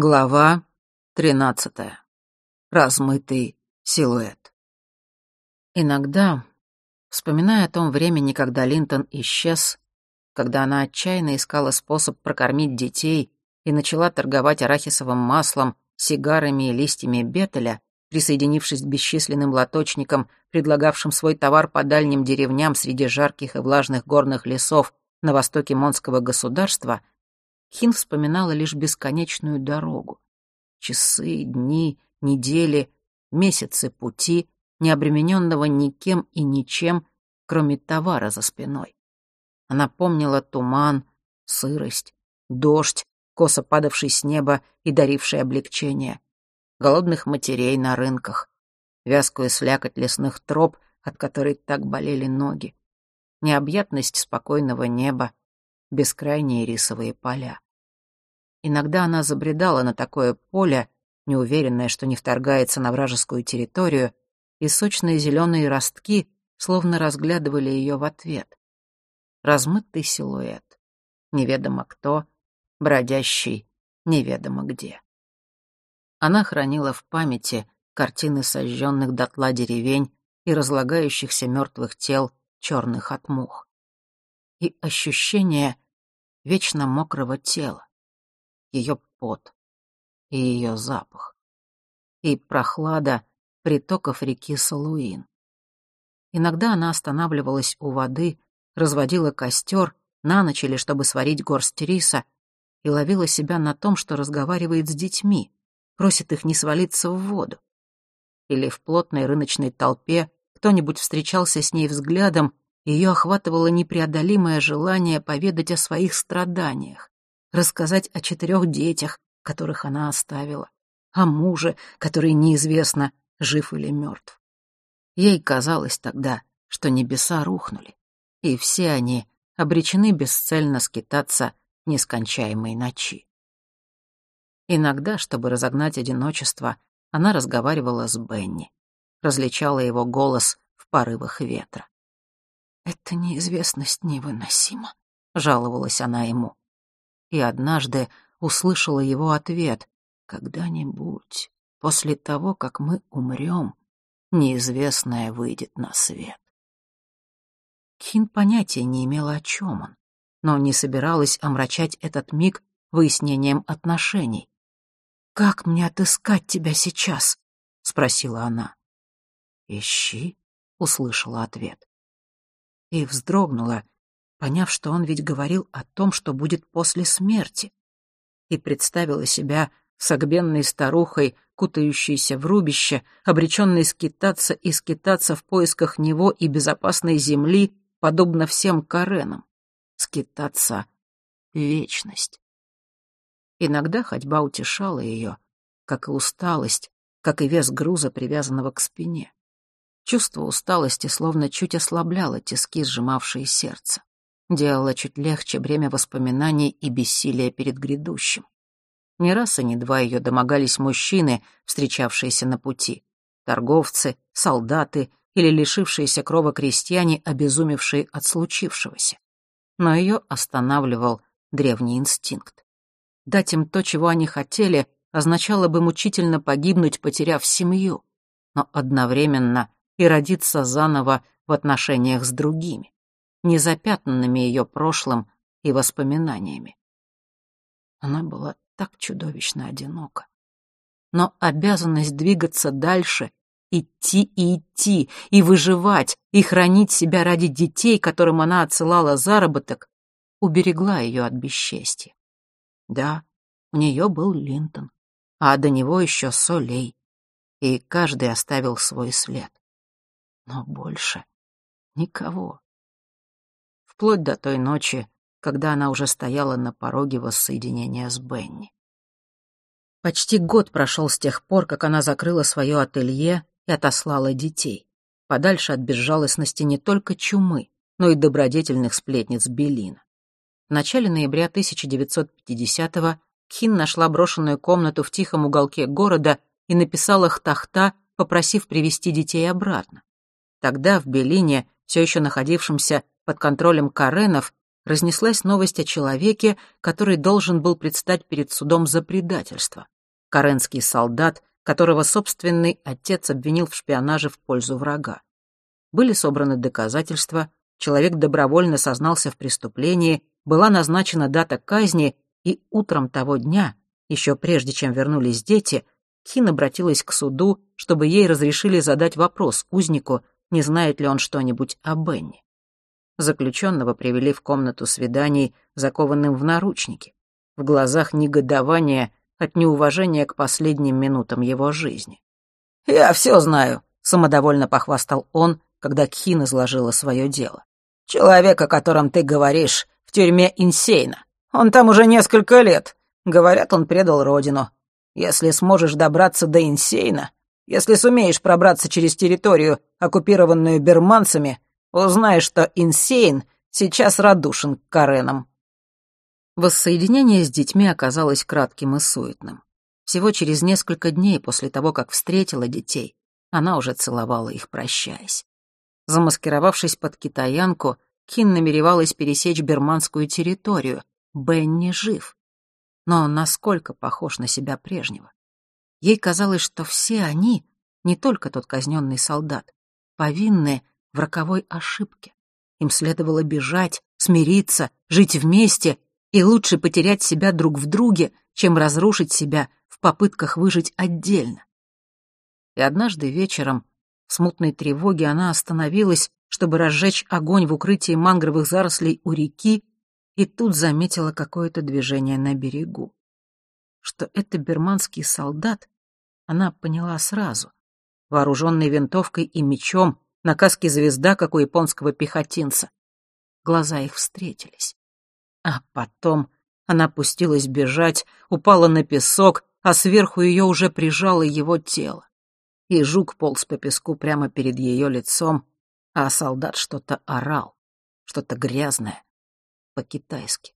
Глава тринадцатая. Размытый силуэт. Иногда, вспоминая о том времени, когда Линтон исчез, когда она отчаянно искала способ прокормить детей и начала торговать арахисовым маслом, сигарами и листьями бетеля, присоединившись к бесчисленным лоточникам, предлагавшим свой товар по дальним деревням среди жарких и влажных горных лесов на востоке Монского государства — Хин вспоминала лишь бесконечную дорогу. Часы, дни, недели, месяцы пути, не обремененного никем и ничем, кроме товара за спиной. Она помнила туман, сырость, дождь, косо падавший с неба и даривший облегчение, голодных матерей на рынках, вязкую слякоть лесных троп, от которой так болели ноги, необъятность спокойного неба, бескрайние рисовые поля. Иногда она забредала на такое поле, неуверенная, что не вторгается на вражескую территорию, и сочные зеленые ростки словно разглядывали ее в ответ. Размытый силуэт. Неведомо кто, бродящий неведомо где. Она хранила в памяти картины сожженных дотла деревень и разлагающихся мертвых тел, черных от мух. И ощущение вечно мокрого тела ее пот и ее запах. И прохлада притоков реки Салуин. Иногда она останавливалась у воды, разводила костер на ночь или чтобы сварить горсть риса, и ловила себя на том, что разговаривает с детьми, просит их не свалиться в воду. Или в плотной рыночной толпе кто-нибудь встречался с ней взглядом, ее охватывало непреодолимое желание поведать о своих страданиях, рассказать о четырех детях, которых она оставила, о муже, который неизвестно, жив или мертв. Ей казалось тогда, что небеса рухнули, и все они обречены бесцельно скитаться нескончаемой ночи. Иногда, чтобы разогнать одиночество, она разговаривала с Бенни, различала его голос в порывах ветра. «Эта неизвестность невыносима», — жаловалась она ему и однажды услышала его ответ «Когда-нибудь, после того, как мы умрем, неизвестное выйдет на свет». Кин понятия не имела, о чем он, но не собиралась омрачать этот миг выяснением отношений. «Как мне отыскать тебя сейчас?» — спросила она. «Ищи», — услышала ответ. И вздрогнула, поняв, что он ведь говорил о том, что будет после смерти, и представила себя согбенной старухой, кутающейся в рубище, обреченной скитаться и скитаться в поисках него и безопасной земли, подобно всем Каренам. Скитаться — вечность. Иногда ходьба утешала ее, как и усталость, как и вес груза, привязанного к спине. Чувство усталости словно чуть ослабляло тиски, сжимавшие сердце делала чуть легче бремя воспоминаний и бессилия перед грядущим. Не раз и не два ее домогались мужчины, встречавшиеся на пути. Торговцы, солдаты или лишившиеся крова крестьяне, обезумевшие от случившегося. Но ее останавливал древний инстинкт. Дать им то, чего они хотели, означало бы мучительно погибнуть, потеряв семью, но одновременно и родиться заново в отношениях с другими не запятнанными ее прошлым и воспоминаниями. Она была так чудовищно одинока. Но обязанность двигаться дальше, идти и идти, и выживать, и хранить себя ради детей, которым она отсылала заработок, уберегла ее от бесчестья. Да, у нее был Линтон, а до него еще Солей, и каждый оставил свой след. Но больше никого вплоть до той ночи, когда она уже стояла на пороге воссоединения с Бенни. Почти год прошел с тех пор, как она закрыла свое ателье и отослала детей, подальше от безжалостности не только чумы, но и добродетельных сплетниц Белина. В начале ноября 1950-го Кхин нашла брошенную комнату в тихом уголке города и написала Хтахта, попросив привести детей обратно. Тогда в Белине, все еще находившемся под контролем Каренов, разнеслась новость о человеке, который должен был предстать перед судом за предательство. Каренский солдат, которого собственный отец обвинил в шпионаже в пользу врага. Были собраны доказательства, человек добровольно сознался в преступлении, была назначена дата казни, и утром того дня, еще прежде чем вернулись дети, Хин обратилась к суду, чтобы ей разрешили задать вопрос узнику, не знает ли он что-нибудь о Бенни. Заключенного привели в комнату свиданий, закованным в наручники. В глазах негодования от неуважения к последним минутам его жизни. «Я все знаю», — самодовольно похвастал он, когда Кхин изложила свое дело. «Человек, о котором ты говоришь, в тюрьме Инсейна. Он там уже несколько лет. Говорят, он предал родину. Если сможешь добраться до Инсейна, если сумеешь пробраться через территорию, оккупированную берманцами, узнаешь, что Инсейн сейчас радушен к Каренам». Воссоединение с детьми оказалось кратким и суетным. Всего через несколько дней после того, как встретила детей, она уже целовала их, прощаясь. Замаскировавшись под китаянку, Кин намеревалась пересечь берманскую территорию. Бенни жив. Но насколько похож на себя прежнего? Ей казалось, что все они, не только тот казненный солдат, повинны в роковой ошибке. Им следовало бежать, смириться, жить вместе, и лучше потерять себя друг в друге, чем разрушить себя в попытках выжить отдельно. И однажды вечером, в смутной тревоге, она остановилась, чтобы разжечь огонь в укрытии мангровых зарослей у реки, и тут заметила какое-то движение на берегу. Что это берманский солдат, она поняла сразу. Вооруженный винтовкой и мечом, на каске звезда, как у японского пехотинца. Глаза их встретились. А потом она пустилась бежать, упала на песок, а сверху ее уже прижало его тело. И жук полз по песку прямо перед ее лицом, а солдат что-то орал, что-то грязное, по-китайски.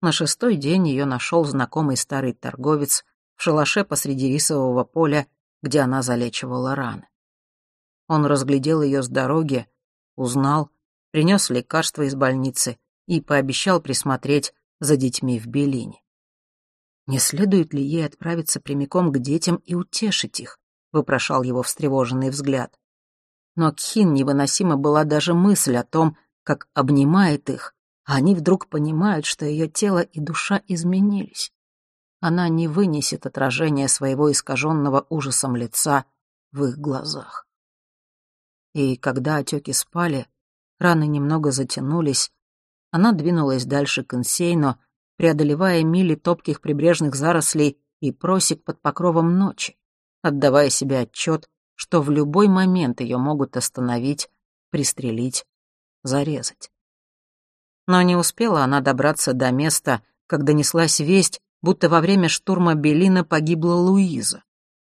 На шестой день ее нашел знакомый старый торговец в шалаше посреди рисового поля, где она залечивала раны. Он разглядел ее с дороги, узнал, принес лекарства из больницы и пообещал присмотреть за детьми в Белине. Не следует ли ей отправиться прямиком к детям и утешить их? вопрошал его встревоженный взгляд. Но Кхин невыносима была даже мысль о том, как обнимает их, а они вдруг понимают, что ее тело и душа изменились она не вынесет отражения своего искаженного ужасом лица в их глазах. И когда отеки спали, раны немного затянулись, она двинулась дальше к Инсейну, преодолевая мили топких прибрежных зарослей и просек под покровом ночи, отдавая себе отчет, что в любой момент ее могут остановить, пристрелить, зарезать. Но не успела она добраться до места, как донеслась весть, будто во время штурма Белина погибла Луиза.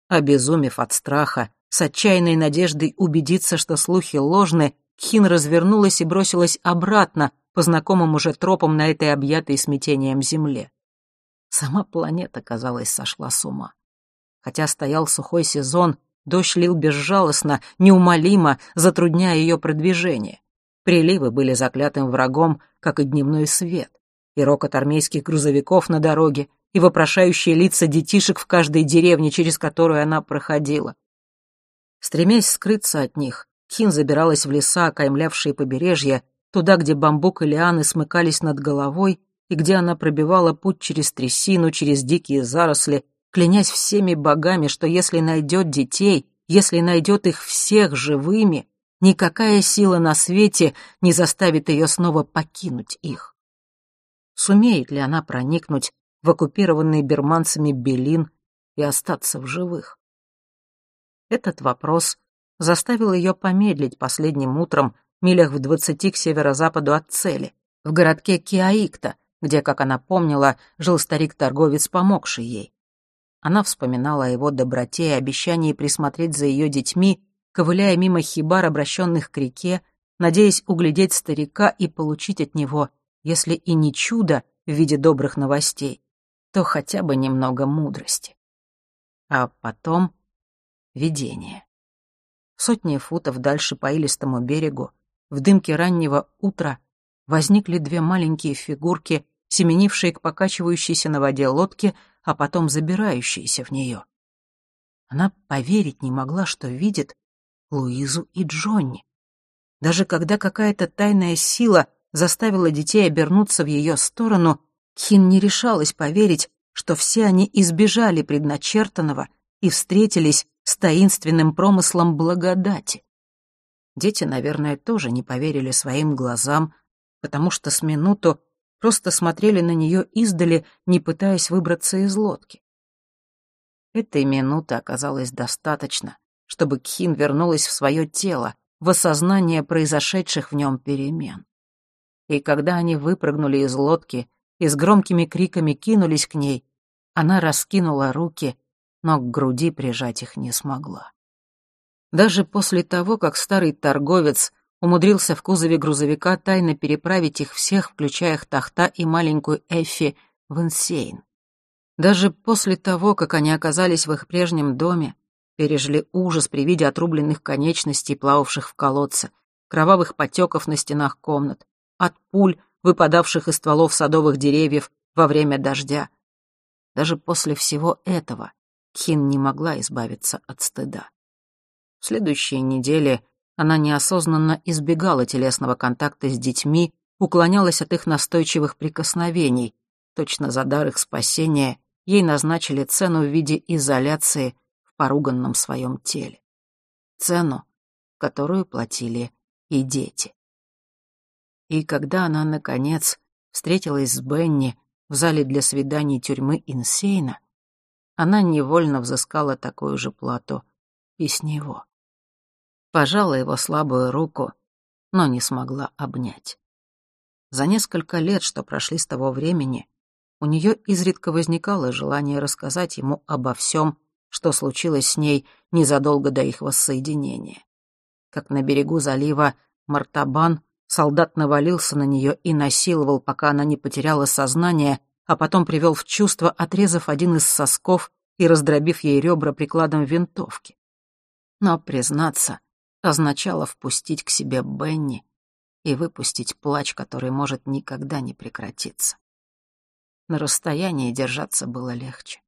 Обезумев от страха, с отчаянной надеждой убедиться, что слухи ложны, Хин развернулась и бросилась обратно по знакомым уже тропам на этой объятой смятением земле. Сама планета, казалось, сошла с ума. Хотя стоял сухой сезон, дождь лил безжалостно, неумолимо, затрудняя ее продвижение. Приливы были заклятым врагом, как и дневной свет и рокот армейских грузовиков на дороге, и вопрошающие лица детишек в каждой деревне, через которую она проходила. Стремясь скрыться от них, Хин забиралась в леса, окаймлявшие побережье, туда, где бамбук и лианы смыкались над головой, и где она пробивала путь через трясину, через дикие заросли, клянясь всеми богами, что если найдет детей, если найдет их всех живыми, никакая сила на свете не заставит ее снова покинуть их. Сумеет ли она проникнуть в оккупированный берманцами Белин и остаться в живых? Этот вопрос заставил ее помедлить последним утром милях в двадцати к северо-западу от цели, в городке Киаикта, где, как она помнила, жил старик-торговец, помогший ей. Она вспоминала о его доброте и обещании присмотреть за ее детьми, ковыляя мимо хибар, обращенных к реке, надеясь углядеть старика и получить от него если и не чудо в виде добрых новостей, то хотя бы немного мудрости. А потом видение. Сотни футов дальше по илистому берегу, в дымке раннего утра, возникли две маленькие фигурки, семенившие к покачивающейся на воде лодке, а потом забирающиеся в нее. Она поверить не могла, что видит Луизу и Джонни. Даже когда какая-то тайная сила заставила детей обернуться в ее сторону, Хин не решалась поверить, что все они избежали предначертанного и встретились с таинственным промыслом благодати. Дети, наверное, тоже не поверили своим глазам, потому что с минуту просто смотрели на нее издали, не пытаясь выбраться из лодки. Этой минуты оказалось достаточно, чтобы Кхин вернулась в свое тело, в осознание произошедших в нем перемен. И когда они выпрыгнули из лодки и с громкими криками кинулись к ней, она раскинула руки, но к груди прижать их не смогла. Даже после того, как старый торговец умудрился в кузове грузовика тайно переправить их всех, включая Тахта и маленькую Эффи, в Инсейн. Даже после того, как они оказались в их прежнем доме, пережили ужас при виде отрубленных конечностей, плававших в колодце, кровавых потеков на стенах комнат, от пуль, выпадавших из стволов садовых деревьев во время дождя. Даже после всего этого Кин не могла избавиться от стыда. В следующие недели она неосознанно избегала телесного контакта с детьми, уклонялась от их настойчивых прикосновений. Точно за дар их спасения ей назначили цену в виде изоляции поруганном своем теле. Цену, которую платили и дети. И когда она, наконец, встретилась с Бенни в зале для свиданий тюрьмы Инсейна, она невольно взыскала такую же плату и с него пожала его слабую руку, но не смогла обнять. За несколько лет, что прошли с того времени, у нее изредка возникало желание рассказать ему обо всем, что случилось с ней незадолго до их воссоединения. Как на берегу залива Мартабан солдат навалился на нее и насиловал, пока она не потеряла сознание, а потом привел в чувство, отрезав один из сосков и раздробив ей ребра прикладом винтовки. Но, признаться, означало впустить к себе Бенни и выпустить плач, который может никогда не прекратиться. На расстоянии держаться было легче.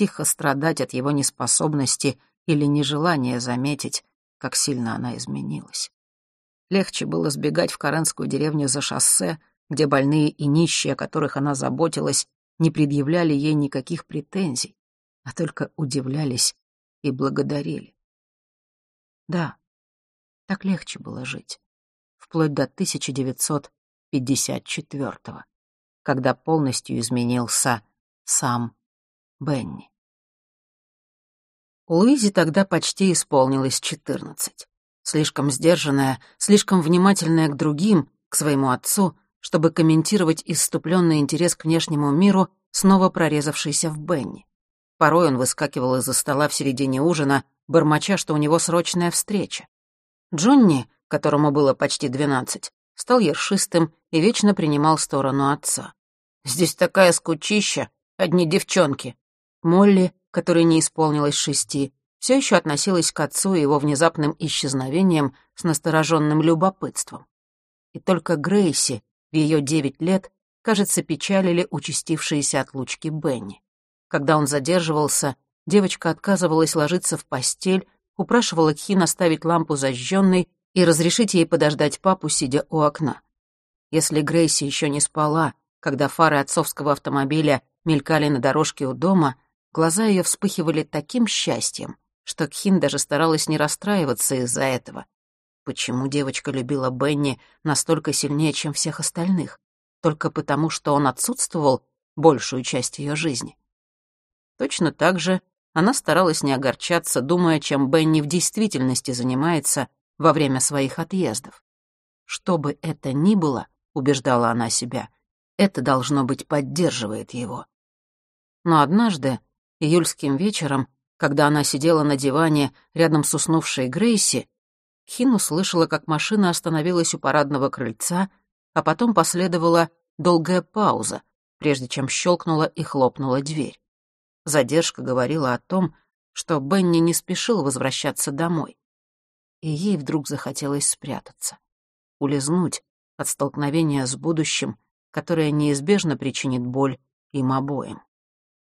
Тихо страдать от его неспособности или нежелания заметить, как сильно она изменилась. Легче было сбегать в Каренскую деревню за шоссе, где больные и нищие, о которых она заботилась, не предъявляли ей никаких претензий, а только удивлялись и благодарили. Да, так легче было жить. Вплоть до 1954-го, когда полностью изменился сам Бенни. Луизе тогда почти исполнилось 14. Слишком сдержанная, слишком внимательная к другим, к своему отцу, чтобы комментировать исступленный интерес к внешнему миру, снова прорезавшийся в Бенни. Порой он выскакивал из-за стола в середине ужина, бормоча, что у него срочная встреча. Джонни, которому было почти двенадцать, стал ершистым и вечно принимал сторону отца. «Здесь такая скучища, одни девчонки». Молли, которой не исполнилось шести, все еще относилась к отцу и его внезапным исчезновением с настороженным любопытством. И только Грейси в ее девять лет, кажется, печалили участившиеся отлучки Бенни. Когда он задерживался, девочка отказывалась ложиться в постель, упрашивала Кхин оставить лампу зажженной и разрешить ей подождать папу, сидя у окна. Если Грейси еще не спала, когда фары отцовского автомобиля мелькали на дорожке у дома, глаза ее вспыхивали таким счастьем, что Кхин даже старалась не расстраиваться из-за этого. Почему девочка любила Бенни настолько сильнее, чем всех остальных? Только потому, что он отсутствовал большую часть ее жизни. Точно так же она старалась не огорчаться, думая, чем Бенни в действительности занимается во время своих отъездов. Что бы это ни было, убеждала она себя, это, должно быть, поддерживает его. Но однажды, июльским вечером, когда она сидела на диване рядом с уснувшей Грейси, Хин услышала, как машина остановилась у парадного крыльца, а потом последовала долгая пауза, прежде чем щелкнула и хлопнула дверь. Задержка говорила о том, что Бенни не спешил возвращаться домой. И ей вдруг захотелось спрятаться, улизнуть, от столкновения с будущим, которое неизбежно причинит боль им обоим.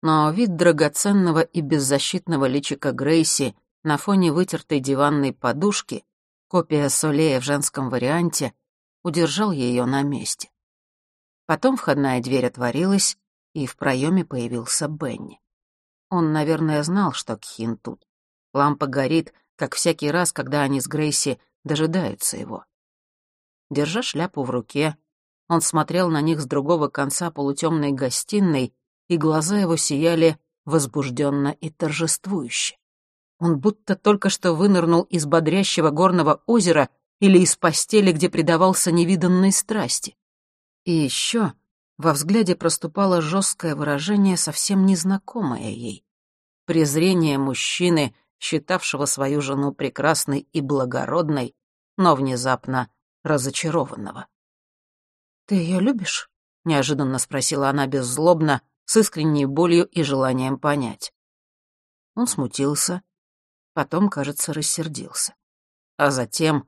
Но вид драгоценного и беззащитного личика Грейси на фоне вытертой диванной подушки, копия Солея в женском варианте, удержал ее на месте. Потом входная дверь отворилась, и в проеме появился Бенни. Он, наверное, знал, что Кхин тут. Лампа горит, как всякий раз, когда они с Грейси дожидаются его. Держа шляпу в руке, он смотрел на них с другого конца полутемной гостиной, и глаза его сияли возбужденно и торжествующе. Он будто только что вынырнул из бодрящего горного озера или из постели, где предавался невиданной страсти. И еще во взгляде проступало жесткое выражение, совсем незнакомое ей. Презрение мужчины, считавшего свою жену прекрасной и благородной, но внезапно разочарованного. «Ты ее любишь?» — неожиданно спросила она беззлобно, с искренней болью и желанием понять. Он смутился, потом, кажется, рассердился. А затем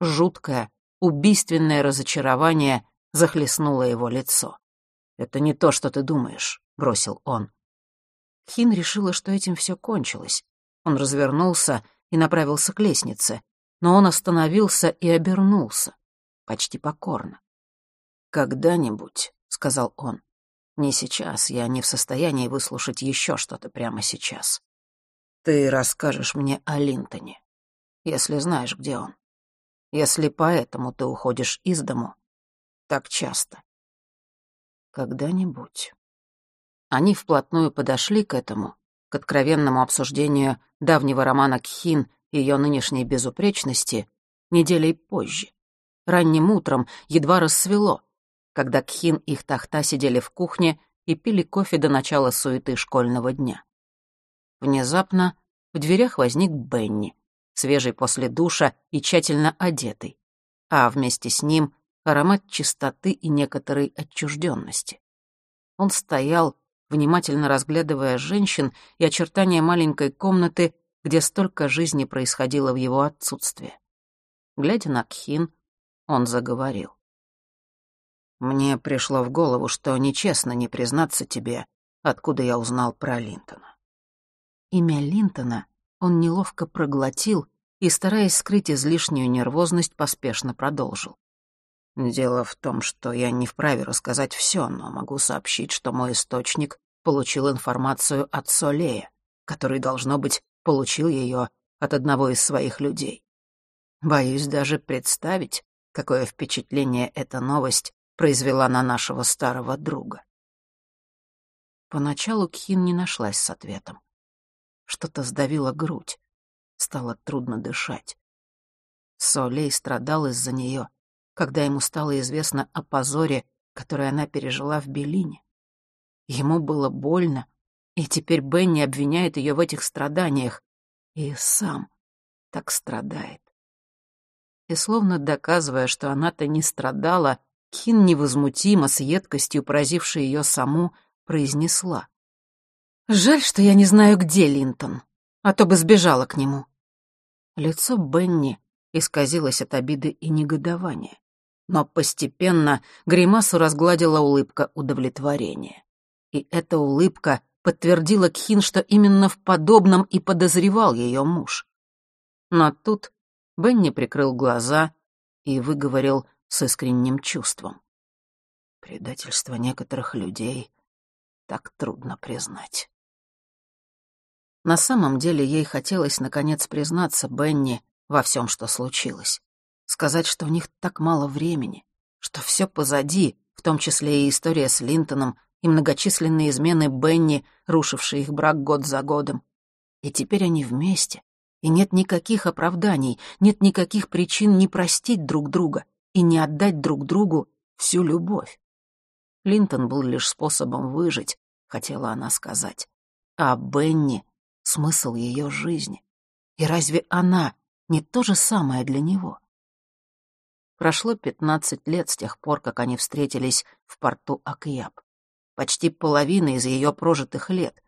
жуткое, убийственное разочарование захлестнуло его лицо. «Это не то, что ты думаешь», — бросил он. Хин решила, что этим все кончилось. Он развернулся и направился к лестнице, но он остановился и обернулся, почти покорно. «Когда-нибудь», — сказал он, — «не сейчас, я не в состоянии выслушать еще что-то прямо сейчас. Ты расскажешь мне о Линтоне, если знаешь, где он. Если поэтому ты уходишь из дому так часто. Когда-нибудь. Они вплотную подошли к этому, к откровенному обсуждению давнего романа Кхин и ее нынешней безупречности, неделей позже. Ранним утром едва рассвело, когда Кхин и тахта сидели в кухне и пили кофе до начала суеты школьного дня. Внезапно в дверях возник Бенни, свежий после душа и тщательно одетый, а вместе с ним аромат чистоты и некоторой отчужденности. Он стоял, внимательно разглядывая женщин и очертания маленькой комнаты, где столько жизни происходило в его отсутствие. Глядя на Кхин, он заговорил. «Мне пришло в голову, что нечестно не признаться тебе, откуда я узнал про Линтона. Имя Линтона он неловко проглотил и, стараясь скрыть излишнюю нервозность, поспешно продолжил. «Дело в том, что я не вправе рассказать все, но могу сообщить, что мой источник получил информацию от Солея, который, должно быть, получил ее от одного из своих людей. Боюсь даже представить, какое впечатление эта новость произвела на нашего старого друга. Поначалу Кхин не нашлась с ответом. Что-то сдавило грудь. Стало трудно дышать. Солей страдал из-за нее, когда ему стало известно о позоре, который она пережила в Белине. Ему было больно, и теперь Бенни обвиняет ее в этих страданиях, и сам так страдает. И словно доказывая, что она-то не страдала, Кин невозмутимо, с едкостью поразившей ее саму, произнесла. Жаль, что я не знаю, где Линтон, а то бы сбежала к нему. Лицо Бенни исказилось от обиды и негодования, но постепенно гримасу разгладила улыбка удовлетворения. И эта улыбка подтвердила Кхин, что именно в подобном и подозревал ее муж. Но тут Бенни прикрыл глаза и выговорил с искренним чувством. Предательство некоторых людей так трудно признать. На самом деле ей хотелось наконец признаться Бенни во всем, что случилось. Сказать, что у них так мало времени, что все позади, в том числе и история с Линтоном, и многочисленные измены Бенни, рушившие их брак год за годом. И теперь они вместе, и нет никаких оправданий, нет никаких причин не простить друг друга и не отдать друг другу всю любовь. Линтон был лишь способом выжить, хотела она сказать. А Бенни смысл ее жизни. И разве она не то же самое для него? Прошло пятнадцать лет с тех пор, как они встретились в порту Акьяб. Почти половина из ее прожитых лет.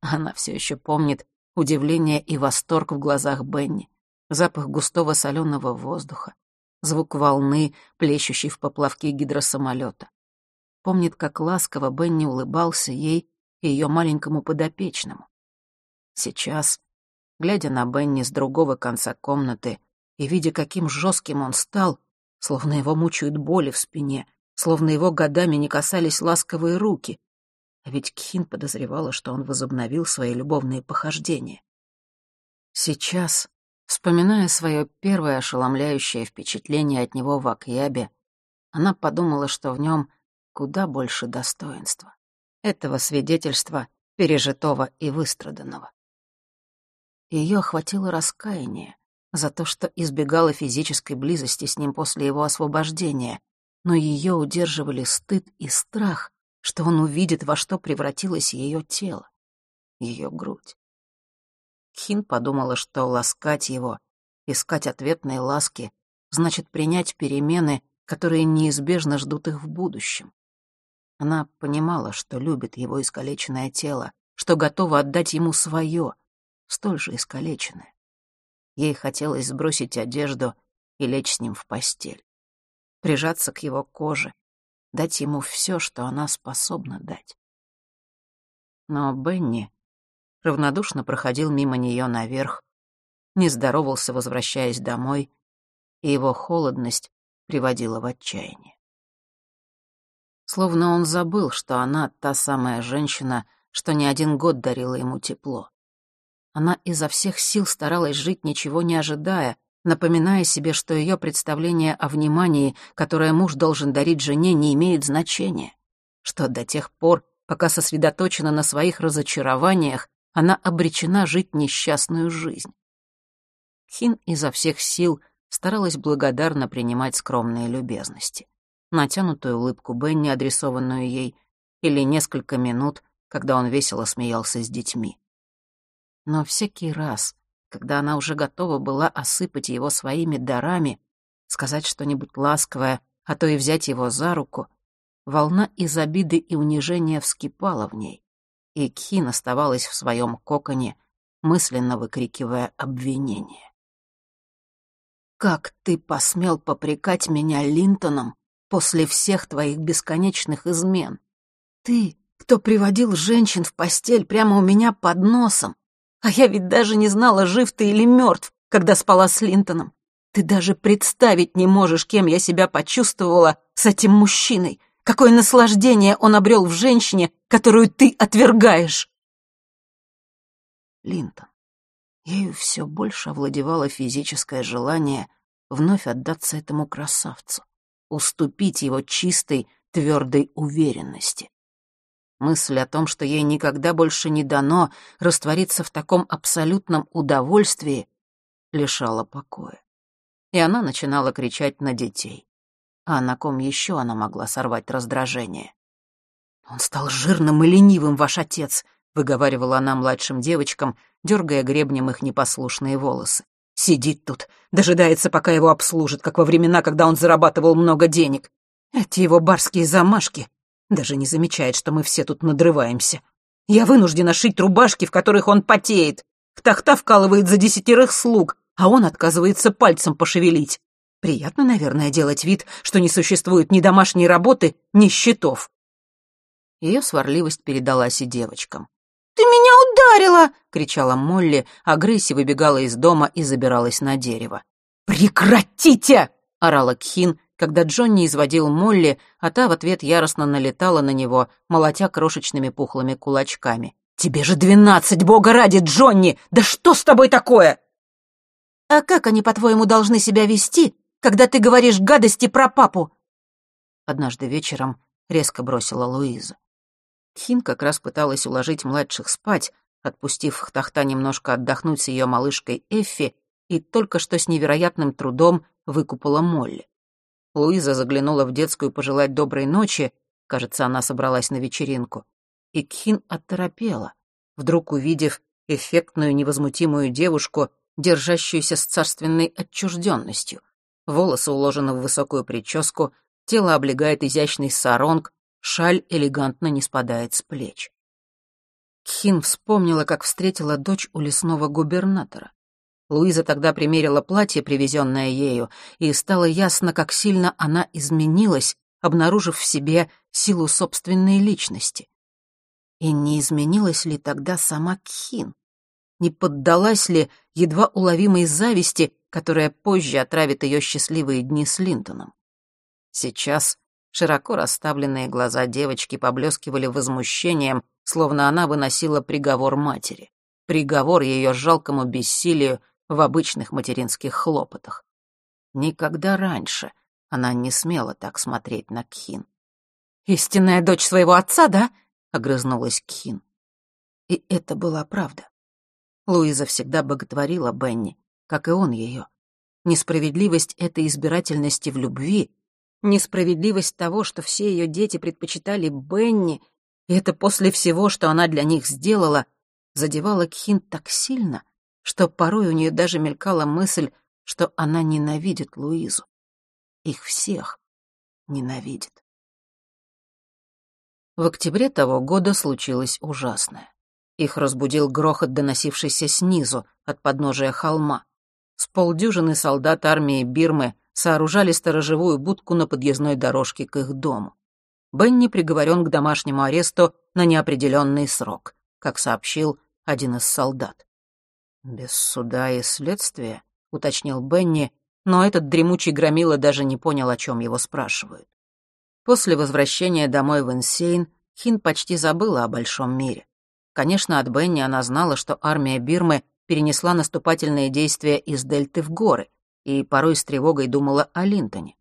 Она все еще помнит удивление и восторг в глазах Бенни, запах густого соленого воздуха, звук волны, плещущей в поплавке гидросамолета. Помнит, как ласково Бенни улыбался ей и ее маленькому подопечному. Сейчас, глядя на Бенни с другого конца комнаты и видя, каким жестким он стал, словно его мучают боли в спине, словно его годами не касались ласковые руки, а ведь Кхин подозревала, что он возобновил свои любовные похождения. Сейчас, вспоминая свое первое ошеломляющее впечатление от него в Акьябе, она подумала, что в нем куда больше достоинства. Этого свидетельства пережитого и выстраданного. Ее охватило раскаяние за то, что избегала физической близости с ним после его освобождения, но ее удерживали стыд и страх, что он увидит, во что превратилось ее тело, ее грудь. Хин подумала, что ласкать его, искать ответные ласки, значит принять перемены, которые неизбежно ждут их в будущем. Она понимала, что любит его искалеченное тело, что готова отдать ему свое, столь же искалеченное. Ей хотелось сбросить одежду и лечь с ним в постель, прижаться к его коже, дать ему все, что она способна дать. Но Бенни равнодушно проходил мимо нее наверх, не здоровался, возвращаясь домой, и его холодность приводила в отчаяние. Словно он забыл, что она та самая женщина, что не один год дарила ему тепло. Она изо всех сил старалась жить, ничего не ожидая, напоминая себе, что ее представление о внимании, которое муж должен дарить жене, не имеет значения, что до тех пор, пока сосредоточена на своих разочарованиях, она обречена жить несчастную жизнь. Хин изо всех сил старалась благодарно принимать скромные любезности. Натянутую улыбку Бенни, адресованную ей, или несколько минут, когда он весело смеялся с детьми. Но всякий раз, когда она уже готова была осыпать его своими дарами, сказать что-нибудь ласковое, а то и взять его за руку, волна из обиды и унижения вскипала в ней и Кхин оставалась в своем коконе, мысленно выкрикивая обвинение. «Как ты посмел попрекать меня Линтоном после всех твоих бесконечных измен? Ты, кто приводил женщин в постель прямо у меня под носом, а я ведь даже не знала, жив ты или мертв, когда спала с Линтоном. Ты даже представить не можешь, кем я себя почувствовала с этим мужчиной, Какое наслаждение он обрел в женщине, которую ты отвергаешь!» Линтон. Ею все больше овладевало физическое желание вновь отдаться этому красавцу, уступить его чистой, твердой уверенности. Мысль о том, что ей никогда больше не дано раствориться в таком абсолютном удовольствии, лишала покоя. И она начинала кричать на детей. А на ком еще она могла сорвать раздражение? «Он стал жирным и ленивым, ваш отец», — выговаривала она младшим девочкам, дергая гребнем их непослушные волосы. «Сидит тут, дожидается, пока его обслужат, как во времена, когда он зарабатывал много денег. Эти его барские замашки. Даже не замечает, что мы все тут надрываемся. Я вынуждена шить рубашки, в которых он потеет. Тахта вкалывает за десятерых слуг, а он отказывается пальцем пошевелить. Приятно, наверное, делать вид, что не существует ни домашней работы, ни счетов. Ее сварливость передалась и девочкам. «Ты меня ударила!» — кричала Молли, а Грейси выбегала из дома и забиралась на дерево. «Прекратите!» — орала Кхин, когда Джонни изводил Молли, а та в ответ яростно налетала на него, молотя крошечными пухлыми кулачками. «Тебе же двенадцать, бога ради, Джонни! Да что с тобой такое?» «А как они, по-твоему, должны себя вести, когда ты говоришь гадости про папу?» Однажды вечером резко бросила Луиза. Хин как раз пыталась уложить младших спать, отпустив Хтахта немножко отдохнуть с ее малышкой Эффи, и только что с невероятным трудом выкупала Молли. Луиза заглянула в детскую пожелать доброй ночи, кажется, она собралась на вечеринку, и Кхин оторопела, вдруг увидев эффектную невозмутимую девушку, держащуюся с царственной отчужденностью. Волосы уложены в высокую прическу, тело облегает изящный саронг, шаль элегантно не спадает с плеч. Кхин вспомнила, как встретила дочь у лесного губернатора. Луиза тогда примерила платье, привезенное ею, и стало ясно, как сильно она изменилась, обнаружив в себе силу собственной личности. И не изменилась ли тогда сама Кхин? Не поддалась ли едва уловимой зависти, которая позже отравит ее счастливые дни с Линтоном? Сейчас широко расставленные глаза девочки поблескивали возмущением, словно она выносила приговор матери. Приговор ее жалкому бессилию в обычных материнских хлопотах. Никогда раньше она не смела так смотреть на Кхин. «Истинная дочь своего отца, да?» — огрызнулась Кхин. И это была правда. Луиза всегда боготворила Бенни, как и он ее. Несправедливость этой избирательности в любви, несправедливость того, что все ее дети предпочитали Бенни, и это после всего, что она для них сделала, задевала Кхин так сильно, что порой у нее даже мелькала мысль, что она ненавидит Луизу. Их всех ненавидит. В октябре того года случилось ужасное. Их разбудил грохот, доносившийся снизу, от подножия холма. С полдюжины солдат армии Бирмы сооружали сторожевую будку на подъездной дорожке к их дому. Бенни приговорен к домашнему аресту на неопределенный срок, как сообщил один из солдат. «Без суда и следствия», — уточнил Бенни, но этот дремучий громила даже не понял, о чем его спрашивают. После возвращения домой в Инсейн Хин почти забыла о большом мире. Конечно, от Бенни она знала, что армия Бирмы перенесла наступательные действия из дельты в горы, и порой с тревогой думала о Линтоне.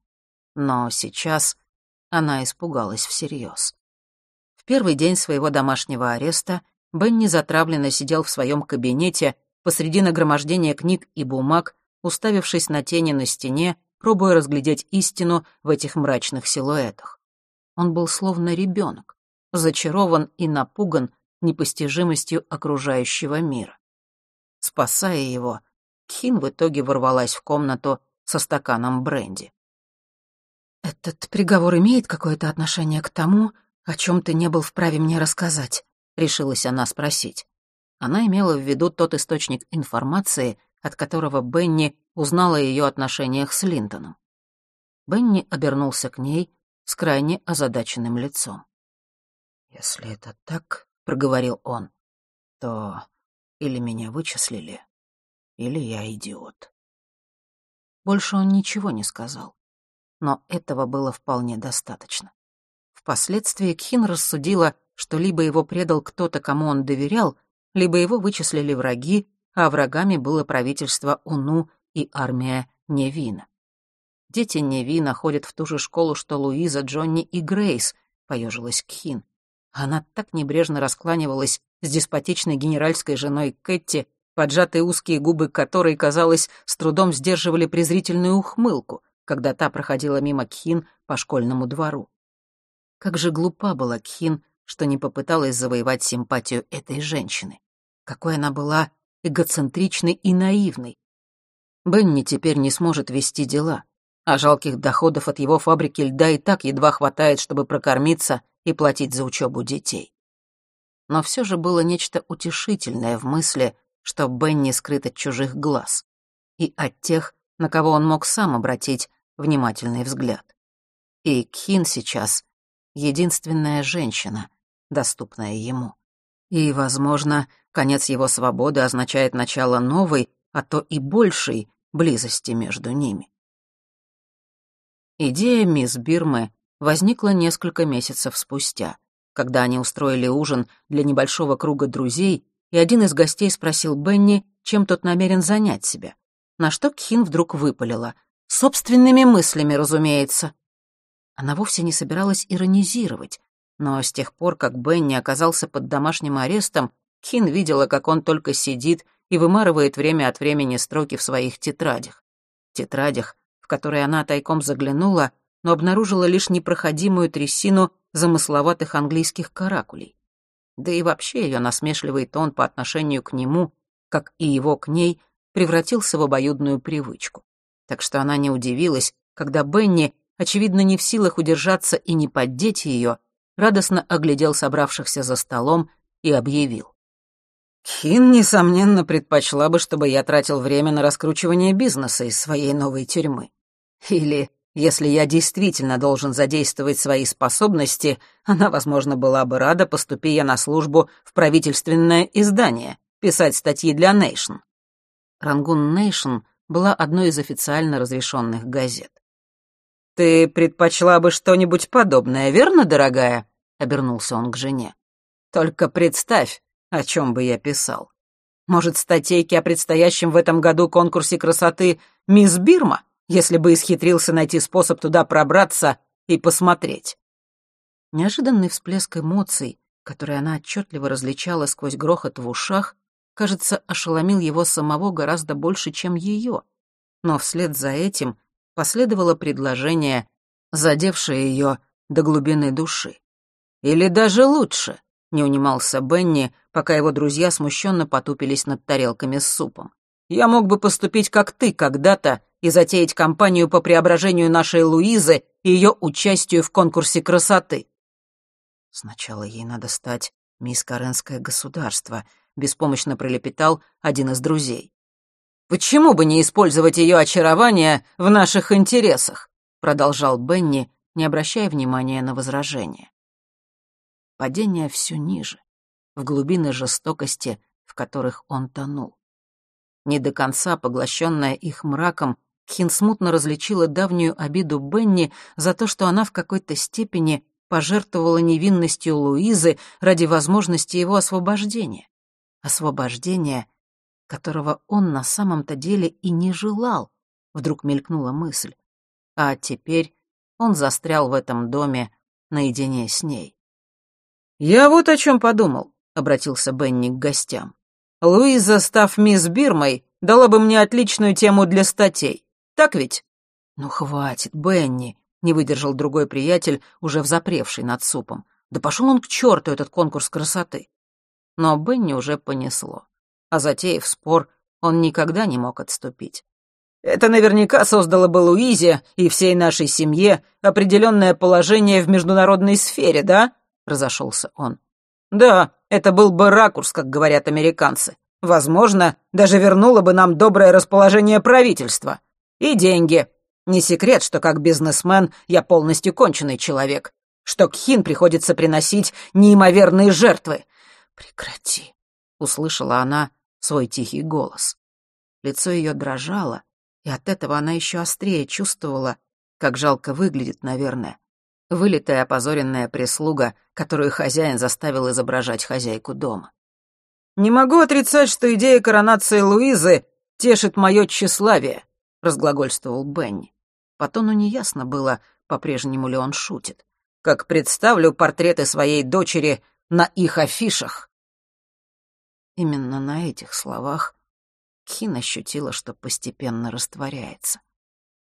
Но сейчас она испугалась всерьез. В первый день своего домашнего ареста Бенни затравленно сидел в своем кабинете посреди нагромождения книг и бумаг, уставившись на тени на стене, пробуя разглядеть истину в этих мрачных силуэтах. Он был словно ребенок, зачарован и напуган непостижимостью окружающего мира. Спасая его, Кхин в итоге ворвалась в комнату со стаканом бренди. «Этот приговор имеет какое-то отношение к тому, о чем ты не был вправе мне рассказать?» — решилась она спросить. Она имела в виду тот источник информации, от которого Бенни узнала о ее отношениях с Линтоном. Бенни обернулся к ней с крайне озадаченным лицом. «Если это так, — проговорил он, — то или меня вычислили, или я идиот». Больше он ничего не сказал, но этого было вполне достаточно. Впоследствии Кхин рассудила, что либо его предал кто-то, кому он доверял, либо его вычислили враги, а врагами было правительство Уну и армия Невина. Дети Невина ходят в ту же школу, что Луиза, Джонни и Грейс, поежилась Кхин. Она так небрежно раскланивалась с деспотичной генеральской женой Кэтти, поджатые узкие губы которой, казалось, с трудом сдерживали презрительную ухмылку, когда та проходила мимо Кхин по школьному двору. Как же глупа была Кхин, что не попыталась завоевать симпатию этой женщины какой она была эгоцентричной и наивной. Бенни теперь не сможет вести дела, а жалких доходов от его фабрики льда и так едва хватает, чтобы прокормиться и платить за учебу детей. Но все же было нечто утешительное в мысли, что Бенни скрыт от чужих глаз и от тех, на кого он мог сам обратить внимательный взгляд. И Кхин сейчас — единственная женщина, доступная ему. И, возможно, конец его свободы означает начало новой, а то и большей близости между ними. Идея мисс Бирмы возникла несколько месяцев спустя, когда они устроили ужин для небольшого круга друзей, и один из гостей спросил Бенни, чем тот намерен занять себя. На что Кхин вдруг выпалила. «Собственными мыслями, разумеется». Она вовсе не собиралась иронизировать, но с тех пор, как Бенни оказался под домашним арестом, Кин видела, как он только сидит и вымарывает время от времени строки в своих тетрадях. Тетрадях, в которые она тайком заглянула, но обнаружила лишь непроходимую трясину замысловатых английских каракулей. Да и вообще ее насмешливый тон по отношению к нему, как и его к ней, превратился в обоюдную привычку. Так что она не удивилась, когда Бенни, очевидно не в силах удержаться и не поддеть ее, радостно оглядел собравшихся за столом и объявил. Кхин, несомненно, предпочла бы, чтобы я тратил время на раскручивание бизнеса из своей новой тюрьмы. Или, если я действительно должен задействовать свои способности, она, возможно, была бы рада, поступи я на службу в правительственное издание, писать статьи для Нейшн. Рангун Нейшн была одной из официально разрешенных газет. «Ты предпочла бы что-нибудь подобное, верно, дорогая?» — обернулся он к жене. «Только представь, о чем бы я писал. Может, статейки о предстоящем в этом году конкурсе красоты «Мисс Бирма», если бы исхитрился найти способ туда пробраться и посмотреть?» Неожиданный всплеск эмоций, который она отчетливо различала сквозь грохот в ушах, кажется, ошеломил его самого гораздо больше, чем ее. Но вслед за этим последовало предложение, задевшее ее до глубины души. Или даже лучше, не унимался Бенни, пока его друзья смущенно потупились над тарелками с супом. «Я мог бы поступить как ты когда-то и затеять кампанию по преображению нашей Луизы и ее участию в конкурсе красоты». «Сначала ей надо стать мисс Каренское государство», — беспомощно пролепетал один из друзей. «Почему бы не использовать ее очарование в наших интересах?» — продолжал Бенни, не обращая внимания на возражения. Падение все ниже, в глубины жестокости, в которых он тонул. Не до конца поглощенная их мраком, Кхин смутно различила давнюю обиду Бенни за то, что она в какой-то степени пожертвовала невинностью Луизы ради возможности его освобождения. Освобождения, которого он на самом-то деле и не желал, вдруг мелькнула мысль. А теперь он застрял в этом доме наедине с ней. «Я вот о чем подумал», — обратился Бенни к гостям. «Луиза, став мисс Бирмой, дала бы мне отличную тему для статей. Так ведь?» «Ну хватит, Бенни», — не выдержал другой приятель, уже взапревший над супом. «Да пошел он к черту, этот конкурс красоты». Но Бенни уже понесло а затеяв спор, он никогда не мог отступить. Это наверняка создало бы Луизе и всей нашей семье определенное положение в международной сфере, да? Разошелся он. Да, это был бы ракурс, как говорят американцы. Возможно, даже вернуло бы нам доброе расположение правительства. И деньги. Не секрет, что как бизнесмен я полностью конченый человек. Что Кхин приходится приносить неимоверные жертвы. Прекрати, услышала она свой тихий голос. Лицо ее дрожало, и от этого она еще острее чувствовала, как жалко выглядит, наверное, вылитая опозоренная прислуга, которую хозяин заставил изображать хозяйку дома. «Не могу отрицать, что идея коронации Луизы тешит мое тщеславие», — разглагольствовал Бенни. По тону неясно было, по-прежнему ли он шутит. «Как представлю портреты своей дочери на их афишах». Именно на этих словах Кин ощутила, что постепенно растворяется.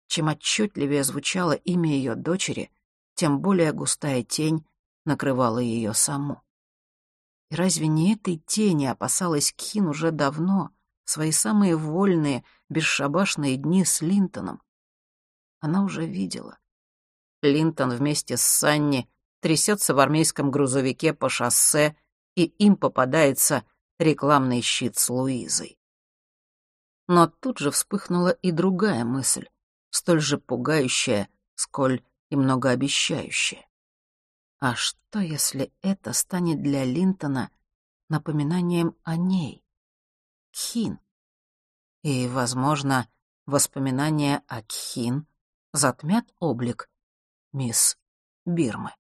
Чем отчетливее звучало имя ее дочери, тем более густая тень накрывала ее саму. И разве не этой тени опасалась Кин уже давно, свои самые вольные, бесшабашные дни с Линтоном? Она уже видела. Линтон вместе с Санни трясется в армейском грузовике по шоссе, и им попадается рекламный щит с Луизой. Но тут же вспыхнула и другая мысль, столь же пугающая, сколь и многообещающая. А что, если это станет для Линтона напоминанием о ней? Кхин. И, возможно, воспоминания о Кхин затмят облик мисс Бирмы.